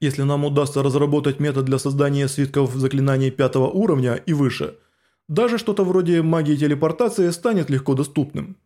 Если нам удастся разработать метод для создания свитков заклинаний пятого уровня и выше, даже что-то вроде магии телепортации станет легко доступным.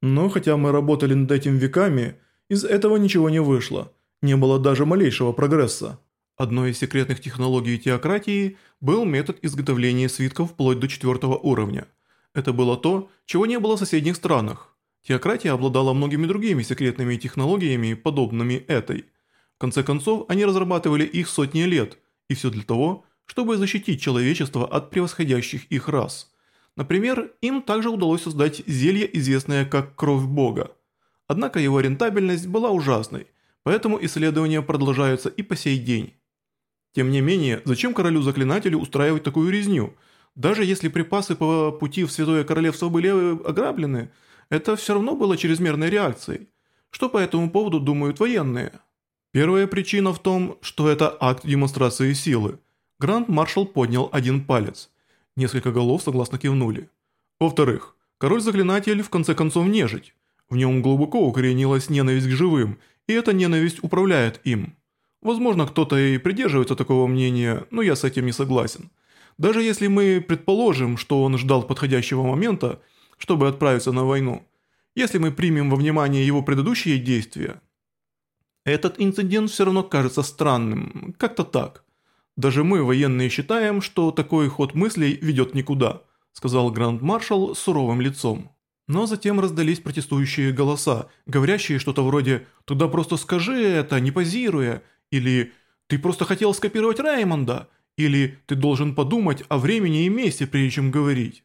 Но хотя мы работали над этим веками, из этого ничего не вышло, не было даже малейшего прогресса. Одной из секретных технологий теократии был метод изготовления свитков вплоть до четвертого уровня. Это было то, чего не было в соседних странах. Теократия обладала многими другими секретными технологиями, подобными этой – конце концов, они разрабатывали их сотни лет, и все для того, чтобы защитить человечество от превосходящих их рас. Например, им также удалось создать зелье, известное как «Кровь Бога». Однако его рентабельность была ужасной, поэтому исследования продолжаются и по сей день. Тем не менее, зачем королю-заклинателю устраивать такую резню? Даже если припасы по пути в Святое Королевство были э, ограблены, это все равно было чрезмерной реакцией. Что по этому поводу думают военные? Первая причина в том, что это акт демонстрации силы. Гранд-маршал поднял один палец. Несколько голов согласно кивнули. Во-вторых, король-заклинатель в конце концов нежить. В нем глубоко укоренилась ненависть к живым, и эта ненависть управляет им. Возможно, кто-то и придерживается такого мнения, но я с этим не согласен. Даже если мы предположим, что он ждал подходящего момента, чтобы отправиться на войну, если мы примем во внимание его предыдущие действия, этот инцидент все равно кажется странным, как-то так. Даже мы, военные, считаем, что такой ход мыслей ведет никуда», сказал гранд-маршал с суровым лицом. Но затем раздались протестующие голоса, говорящие что-то вроде «Туда просто скажи это, не позируя», или «Ты просто хотел скопировать Раймонда», или «Ты должен подумать о времени и месте, прежде чем говорить».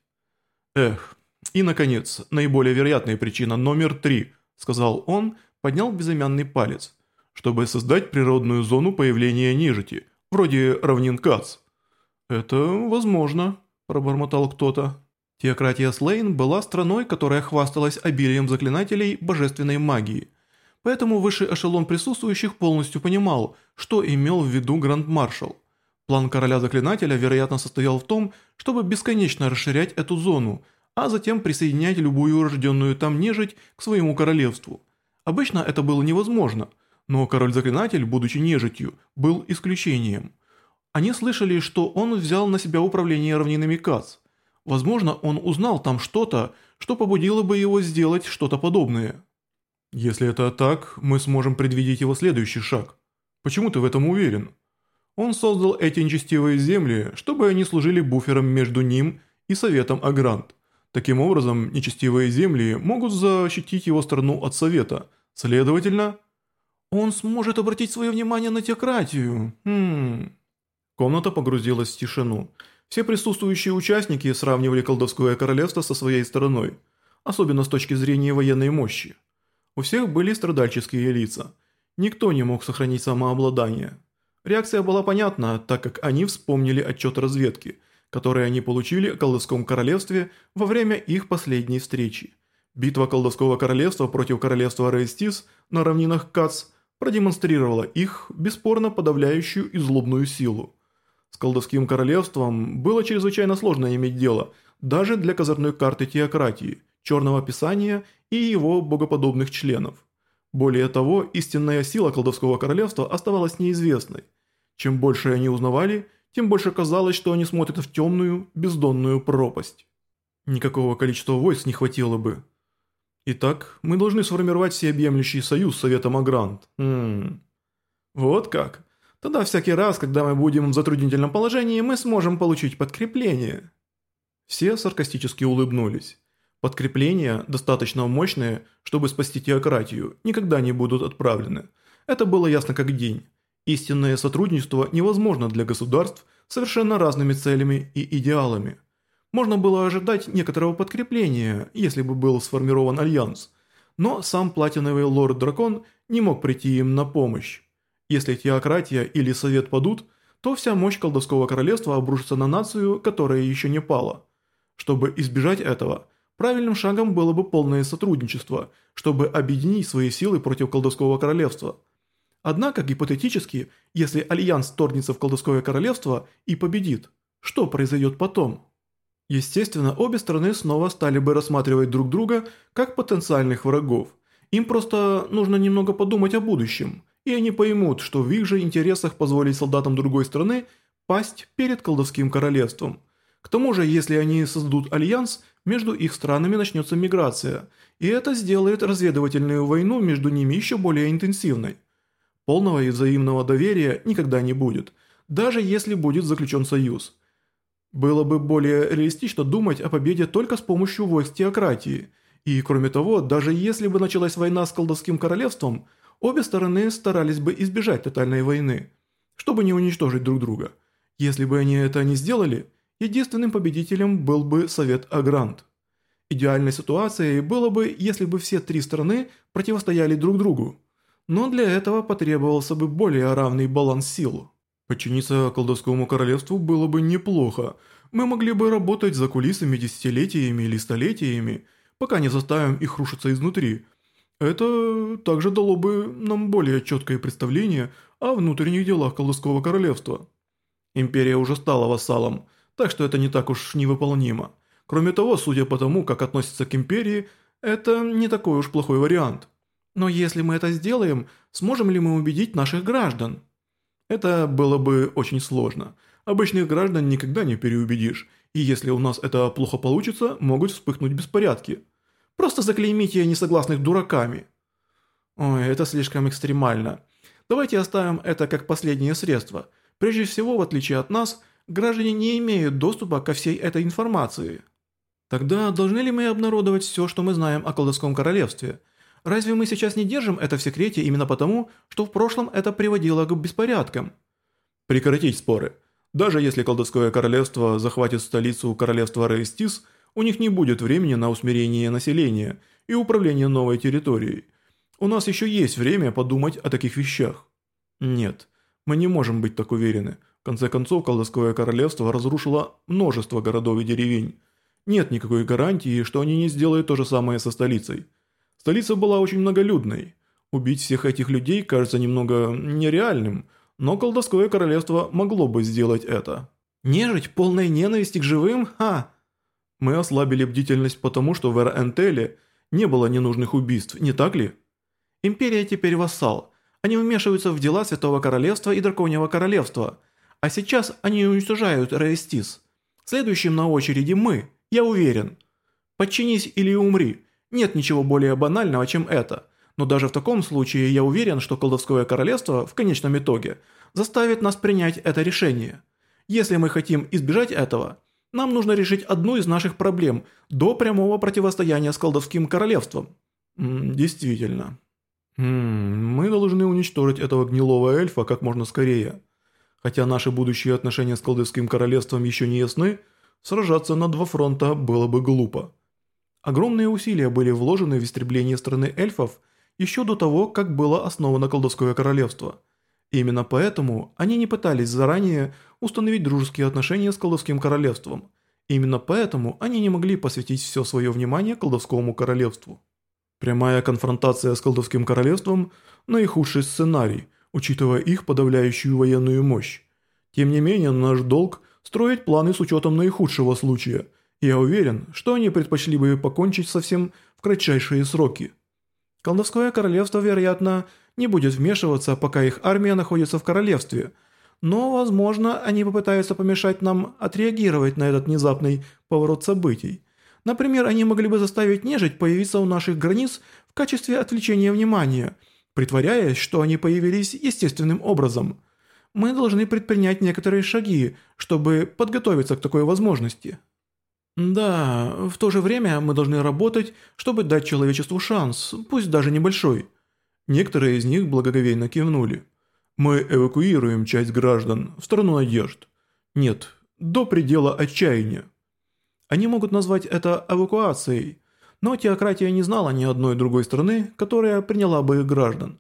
«Эх». И, наконец, наиболее вероятная причина номер три, сказал он, поднял безымянный палец – чтобы создать природную зону появления нежити, вроде равнин Кац. «Это возможно», – пробормотал кто-то. Теократия Слейн была страной, которая хвасталась обилием заклинателей божественной магии. Поэтому высший эшелон присутствующих полностью понимал, что имел в виду гранд-маршал. План короля-заклинателя, вероятно, состоял в том, чтобы бесконечно расширять эту зону, а затем присоединять любую рожденную там нежить к своему королевству. Обычно это было невозможно – но король-заклинатель, будучи нежитью, был исключением. Они слышали, что он взял на себя управление равнинами Кац. Возможно, он узнал там что-то, что побудило бы его сделать что-то подобное. Если это так, мы сможем предвидеть его следующий шаг. Почему ты в этом уверен? Он создал эти нечестивые земли, чтобы они служили буфером между ним и Советом Агрант. Таким образом, нечестивые земли могут защитить его страну от Совета. Следовательно, он сможет обратить свое внимание на теократию. Хм. Комната погрузилась в тишину. Все присутствующие участники сравнивали колдовское королевство со своей стороной, особенно с точки зрения военной мощи. У всех были страдальческие лица. Никто не мог сохранить самообладание. Реакция была понятна, так как они вспомнили отчет разведки, который они получили о колдовском королевстве во время их последней встречи. Битва колдовского королевства против королевства Рейстис на равнинах Кац – продемонстрировала их бесспорно подавляющую и злобную силу. С колдовским королевством было чрезвычайно сложно иметь дело, даже для козырной карты теократии, черного писания и его богоподобных членов. Более того, истинная сила колдовского королевства оставалась неизвестной. Чем больше они узнавали, тем больше казалось, что они смотрят в темную, бездонную пропасть. Никакого количества войск не хватило бы, Итак, мы должны сформировать всеобъемлющий союз Совета Магрант. Хм. Вот как. Тогда всякий раз, когда мы будем в затруднительном положении, мы сможем получить подкрепление. Все саркастически улыбнулись. Подкрепления, достаточно мощные, чтобы спасти теократию, никогда не будут отправлены. Это было ясно как день. Истинное сотрудничество невозможно для государств совершенно разными целями и идеалами – можно было ожидать некоторого подкрепления, если бы был сформирован альянс. Но сам платиновый лорд-дракон не мог прийти им на помощь. Если теократия или совет падут, то вся мощь колдовского королевства обрушится на нацию, которая еще не пала. Чтобы избежать этого, правильным шагом было бы полное сотрудничество, чтобы объединить свои силы против колдовского королевства. Однако, гипотетически, если альянс торнится в колдовское королевство и победит, что произойдет потом? Естественно, обе стороны снова стали бы рассматривать друг друга как потенциальных врагов. Им просто нужно немного подумать о будущем, и они поймут, что в их же интересах позволить солдатам другой страны пасть перед колдовским королевством. К тому же, если они создадут альянс, между их странами начнется миграция, и это сделает разведывательную войну между ними еще более интенсивной. Полного и взаимного доверия никогда не будет, даже если будет заключен союз – было бы более реалистично думать о победе только с помощью войск теократии. И кроме того, даже если бы началась война с колдовским королевством, обе стороны старались бы избежать тотальной войны, чтобы не уничтожить друг друга. Если бы они это не сделали, единственным победителем был бы Совет Агрант. Идеальной ситуацией было бы, если бы все три страны противостояли друг другу. Но для этого потребовался бы более равный баланс сил. Подчиниться колдовскому королевству было бы неплохо. Мы могли бы работать за кулисами десятилетиями или столетиями, пока не заставим их рушиться изнутри. Это также дало бы нам более четкое представление о внутренних делах колдовского королевства. Империя уже стала вассалом, так что это не так уж невыполнимо. Кроме того, судя по тому, как относится к империи, это не такой уж плохой вариант. Но если мы это сделаем, сможем ли мы убедить наших граждан? Это было бы очень сложно. Обычных граждан никогда не переубедишь, и если у нас это плохо получится, могут вспыхнуть беспорядки. Просто заклеймите несогласных дураками. Ой, это слишком экстремально. Давайте оставим это как последнее средство. Прежде всего, в отличие от нас, граждане не имеют доступа ко всей этой информации. Тогда должны ли мы обнародовать все, что мы знаем о колдовском королевстве – Разве мы сейчас не держим это в секрете именно потому, что в прошлом это приводило к беспорядкам? Прекратить споры. Даже если колдовское королевство захватит столицу королевства Рейстис, у них не будет времени на усмирение населения и управление новой территорией. У нас еще есть время подумать о таких вещах. Нет, мы не можем быть так уверены. В конце концов, колдовское королевство разрушило множество городов и деревень. Нет никакой гарантии, что они не сделают то же самое со столицей. Столица была очень многолюдной. Убить всех этих людей кажется немного нереальным, но колдовское королевство могло бы сделать это. Нежить, полная ненависти к живым? Ха! Мы ослабили бдительность потому, что в Эр-Энтеле не было ненужных убийств, не так ли? Империя теперь вассал. Они вмешиваются в дела Святого Королевства и Драконьего Королевства. А сейчас они уничтожают Рейстис. Следующим на очереди мы, я уверен. Подчинись или умри. Нет ничего более банального, чем это. Но даже в таком случае я уверен, что колдовское королевство в конечном итоге заставит нас принять это решение. Если мы хотим избежать этого, нам нужно решить одну из наших проблем до прямого противостояния с колдовским королевством. действительно. мы должны уничтожить этого гнилого эльфа как можно скорее. Хотя наши будущие отношения с колдовским королевством еще не ясны, сражаться на два фронта было бы глупо. Огромные усилия были вложены в истребление страны эльфов еще до того, как было основано колдовское королевство. Именно поэтому они не пытались заранее установить дружеские отношения с колдовским королевством. Именно поэтому они не могли посвятить все свое внимание колдовскому королевству. Прямая конфронтация с колдовским королевством – наихудший сценарий, учитывая их подавляющую военную мощь. Тем не менее, наш долг – строить планы с учетом наихудшего случая – я уверен, что они предпочли бы покончить совсем в кратчайшие сроки. Колдовское королевство, вероятно, не будет вмешиваться, пока их армия находится в королевстве, но, возможно, они попытаются помешать нам отреагировать на этот внезапный поворот событий. Например, они могли бы заставить нежить появиться у наших границ в качестве отвлечения внимания, притворяясь, что они появились естественным образом. Мы должны предпринять некоторые шаги, чтобы подготовиться к такой возможности». Да, в то же время мы должны работать, чтобы дать человечеству шанс, пусть даже небольшой. Некоторые из них благоговейно кивнули. Мы эвакуируем часть граждан в страну надежд. Нет, до предела отчаяния. Они могут назвать это эвакуацией, но теократия не знала ни одной другой страны, которая приняла бы их граждан.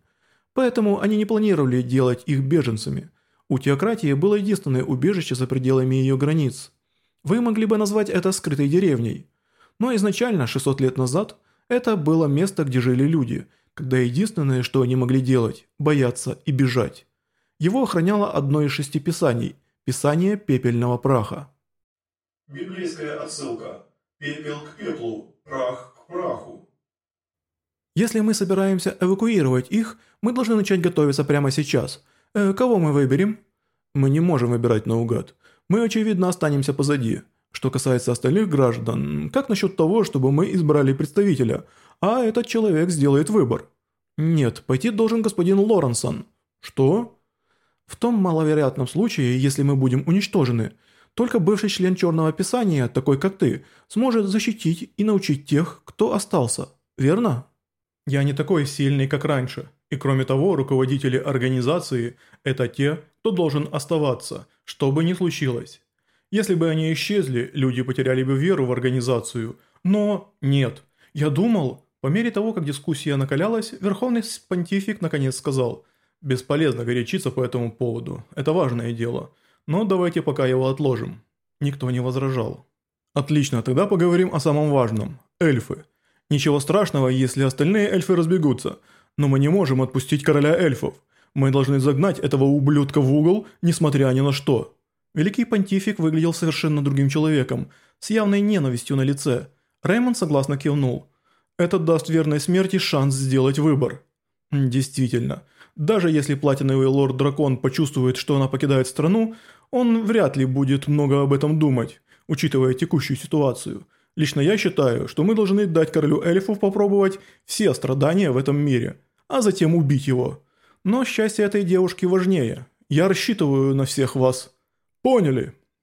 Поэтому они не планировали делать их беженцами. У теократии было единственное убежище за пределами ее границ – вы могли бы назвать это скрытой деревней. Но изначально 600 лет назад это было место, где жили люди, когда единственное, что они могли делать – бояться и бежать. Его охраняло одно из шести писаний – писание пепельного праха. Библейская отсылка. Пепел к пеплу, прах к праху. Если мы собираемся эвакуировать их, мы должны начать готовиться прямо сейчас. Э, кого мы выберем? Мы не можем выбирать наугад. Мы, очевидно, останемся позади. Что касается остальных граждан, как насчет того, чтобы мы избрали представителя, а этот человек сделает выбор? Нет, пойти должен господин Лоренсон. Что? В том маловероятном случае, если мы будем уничтожены, только бывший член Черного Писания, такой как ты, сможет защитить и научить тех, кто остался, верно? Я не такой сильный, как раньше. И кроме того, руководители организации – это те, кто должен оставаться – что бы ни случилось. Если бы они исчезли, люди потеряли бы веру в организацию. Но нет. Я думал, по мере того, как дискуссия накалялась, Верховный Понтифик наконец сказал, «Бесполезно горячиться по этому поводу. Это важное дело. Но давайте пока его отложим». Никто не возражал. Отлично, тогда поговорим о самом важном. Эльфы. Ничего страшного, если остальные эльфы разбегутся. Но мы не можем отпустить короля эльфов. Мы должны загнать этого ублюдка в угол, несмотря ни на что». Великий понтифик выглядел совершенно другим человеком, с явной ненавистью на лице. Реймонд согласно кивнул. «Это даст верной смерти шанс сделать выбор». «Действительно». Даже если платиновый лорд-дракон почувствует, что она покидает страну, он вряд ли будет много об этом думать, учитывая текущую ситуацию. Лично я считаю, что мы должны дать королю эльфов попробовать все страдания в этом мире, а затем убить его. Но счастье этой девушки важнее. Я рассчитываю на всех вас. Поняли?»